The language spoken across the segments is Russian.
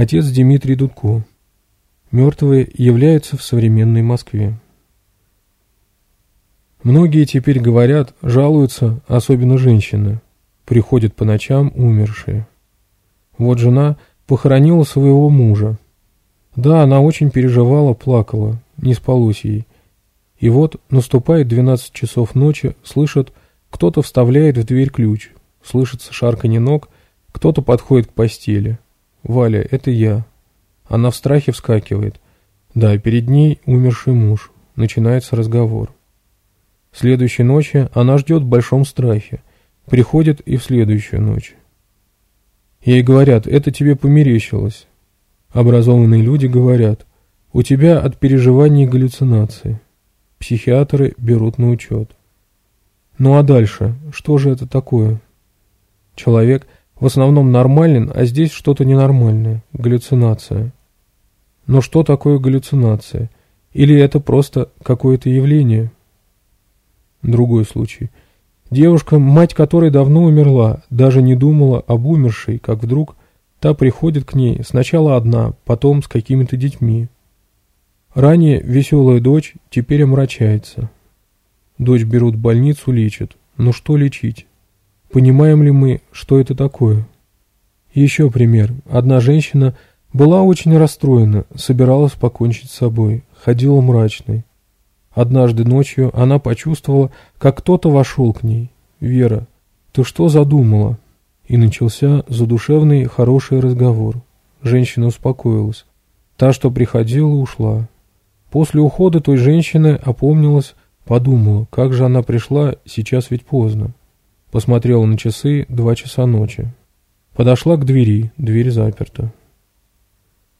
Отец Дмитрий Дудко. Мертвые являются в современной Москве. Многие теперь говорят, жалуются, особенно женщины. Приходят по ночам умершие. Вот жена похоронила своего мужа. Да, она очень переживала, плакала, не спалось ей. И вот наступает 12 часов ночи, слышат, кто-то вставляет в дверь ключ, слышится шарканье ног, кто-то подходит к постели – «Валя, это я». Она в страхе вскакивает. Да, перед ней умерший муж. Начинается разговор. Следующей ночи она ждет в большом страхе. Приходит и в следующую ночь. Ей говорят, это тебе померещилось. Образованные люди говорят, у тебя от переживаний галлюцинации. Психиатры берут на учет. Ну а дальше, что же это такое? Человек – в основном нормален, а здесь что-то ненормальное, галлюцинация. Но что такое галлюцинация? Или это просто какое-то явление? Другой случай. Девушка, мать которой давно умерла, даже не думала об умершей, как вдруг та приходит к ней сначала одна, потом с какими-то детьми. Ранее веселая дочь теперь омрачается. Дочь берут в больницу, лечат. Но что лечить? Понимаем ли мы, что это такое? Еще пример. Одна женщина была очень расстроена, собиралась покончить с собой, ходила мрачной. Однажды ночью она почувствовала, как кто-то вошел к ней. «Вера, ты что задумала?» И начался задушевный хороший разговор. Женщина успокоилась. Та, что приходила, ушла. После ухода той женщины опомнилась, подумала, как же она пришла, сейчас ведь поздно. Посмотрела на часы, два часа ночи. Подошла к двери, дверь заперта.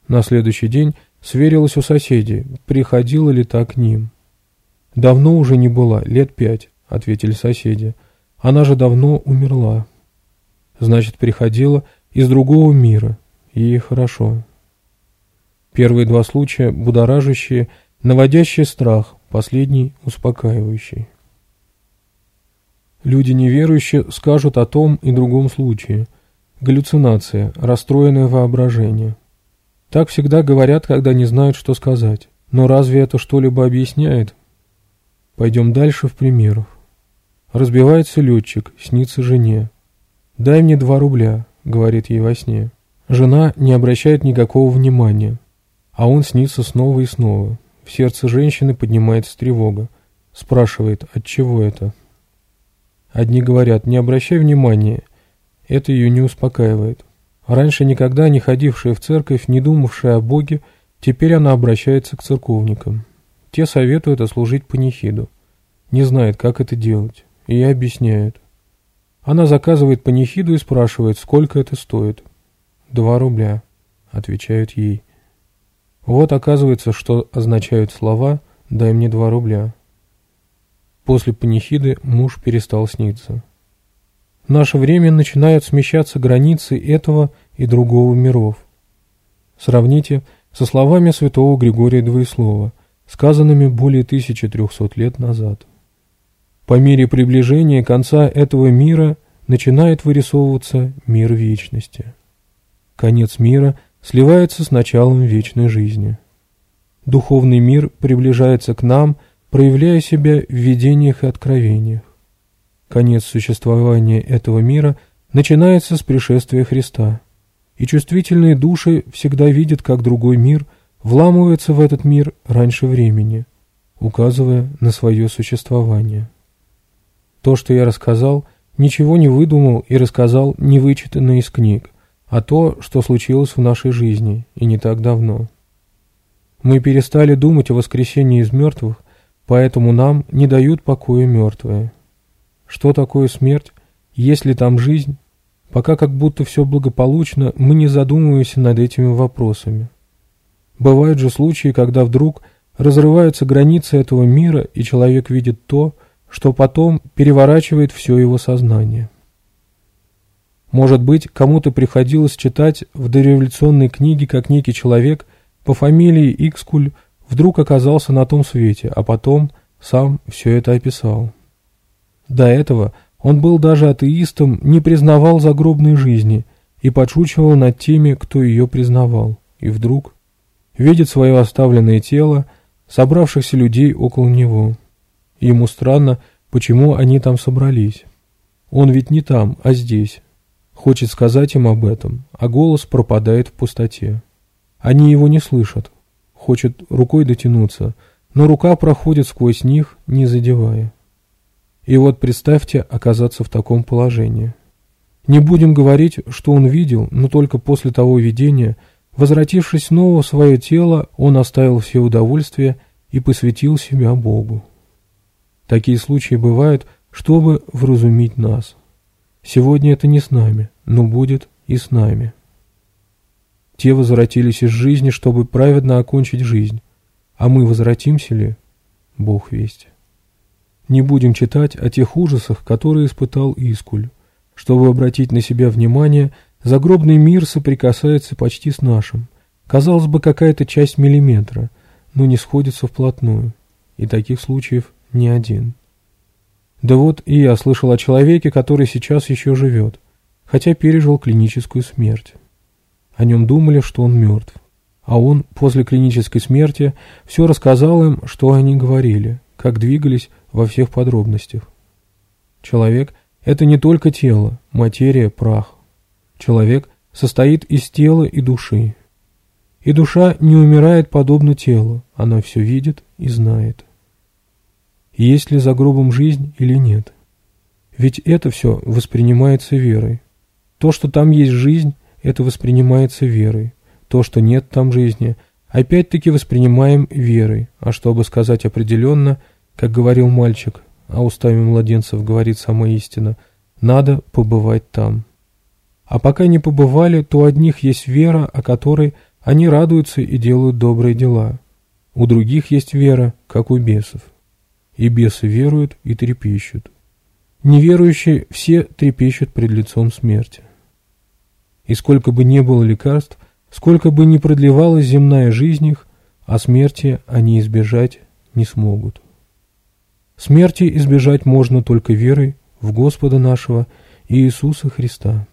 На следующий день сверилась у соседей, приходила ли та к ним. «Давно уже не была, лет пять», — ответили соседи. «Она же давно умерла». «Значит, приходила из другого мира. Ей хорошо». Первые два случая — будоражащие, наводящие страх, последний — успокаивающий. Люди неверующие скажут о том и другом случае. Галлюцинация, расстроенное воображение. Так всегда говорят, когда не знают, что сказать. Но разве это что-либо объясняет? Пойдем дальше в примерах. Разбивается летчик, снится жене. «Дай мне два рубля», — говорит ей во сне. Жена не обращает никакого внимания, а он снится снова и снова. В сердце женщины поднимается тревога. Спрашивает, от чего это? Одни говорят, не обращай внимания, это ее не успокаивает. Раньше никогда не ходившая в церковь, не думавшая о Боге, теперь она обращается к церковникам. Те советуют ослужить панихиду. Не знает, как это делать, и объясняют. Она заказывает панихиду и спрашивает, сколько это стоит. «Два рубля», — отвечают ей. Вот оказывается, что означают слова «дай мне два рубля». После панихиды муж перестал сниться. В наше время начинают смещаться границы этого и другого миров. Сравните со словами святого Григория Двоеслова, сказанными более 1300 лет назад. По мере приближения конца этого мира начинает вырисовываться мир вечности. Конец мира сливается с началом вечной жизни. Духовный мир приближается к нам – проявляя себя в видениях и откровениях. Конец существования этого мира начинается с пришествия Христа, и чувствительные души всегда видят, как другой мир вламывается в этот мир раньше времени, указывая на свое существование. То, что я рассказал, ничего не выдумал и рассказал не вычитанное из книг, а то, что случилось в нашей жизни и не так давно. Мы перестали думать о воскресении из мертвых Поэтому нам не дают покоя мертвые. Что такое смерть? Есть ли там жизнь? Пока как будто все благополучно, мы не задумываемся над этими вопросами. Бывают же случаи, когда вдруг разрываются границы этого мира, и человек видит то, что потом переворачивает все его сознание. Может быть, кому-то приходилось читать в дореволюционной книге, как некий человек по фамилии Икскуль вдруг оказался на том свете, а потом сам все это описал. До этого он был даже атеистом, не признавал загробной жизни и подшучивал над теми, кто ее признавал. И вдруг видит свое оставленное тело, собравшихся людей около него. Ему странно, почему они там собрались. Он ведь не там, а здесь. Хочет сказать им об этом, а голос пропадает в пустоте. Они его не слышат, хочет рукой дотянуться, но рука проходит сквозь них, не задевая. И вот представьте оказаться в таком положении. Не будем говорить, что он видел, но только после того видения, возвратившись снова в свое тело, он оставил все удовольствия и посвятил себя Богу. Такие случаи бывают, чтобы вразумить нас. Сегодня это не с нами, но будет и с нами. Те возвратились из жизни, чтобы праведно окончить жизнь. А мы возвратимся ли? Бог весть. Не будем читать о тех ужасах, которые испытал Искуль. Чтобы обратить на себя внимание, загробный мир соприкасается почти с нашим. Казалось бы, какая-то часть миллиметра, но не сходится вплотную. И таких случаев не один. Да вот и я слышал о человеке, который сейчас еще живет, хотя пережил клиническую смерть. О нем думали, что он мертв. А он после клинической смерти все рассказал им, что они говорили, как двигались во всех подробностях. Человек – это не только тело, материя, прах. Человек состоит из тела и души. И душа не умирает подобно телу, она все видит и знает. Есть ли за гробом жизнь или нет? Ведь это все воспринимается верой. То, что там есть жизнь, это воспринимается верой. То, что нет там жизни, опять-таки воспринимаем верой. А чтобы сказать определенно, как говорил мальчик, а устами младенцев говорит сама истина, надо побывать там. А пока не побывали, то у одних есть вера, о которой они радуются и делают добрые дела. У других есть вера, как у бесов. И бесы веруют и трепещут. Неверующие все трепещут пред лицом смерти. И сколько бы ни было лекарств, сколько бы ни продлевалась земная жизнь их, а смерти они избежать не смогут. Смерти избежать можно только верой в Господа нашего Иисуса Христа.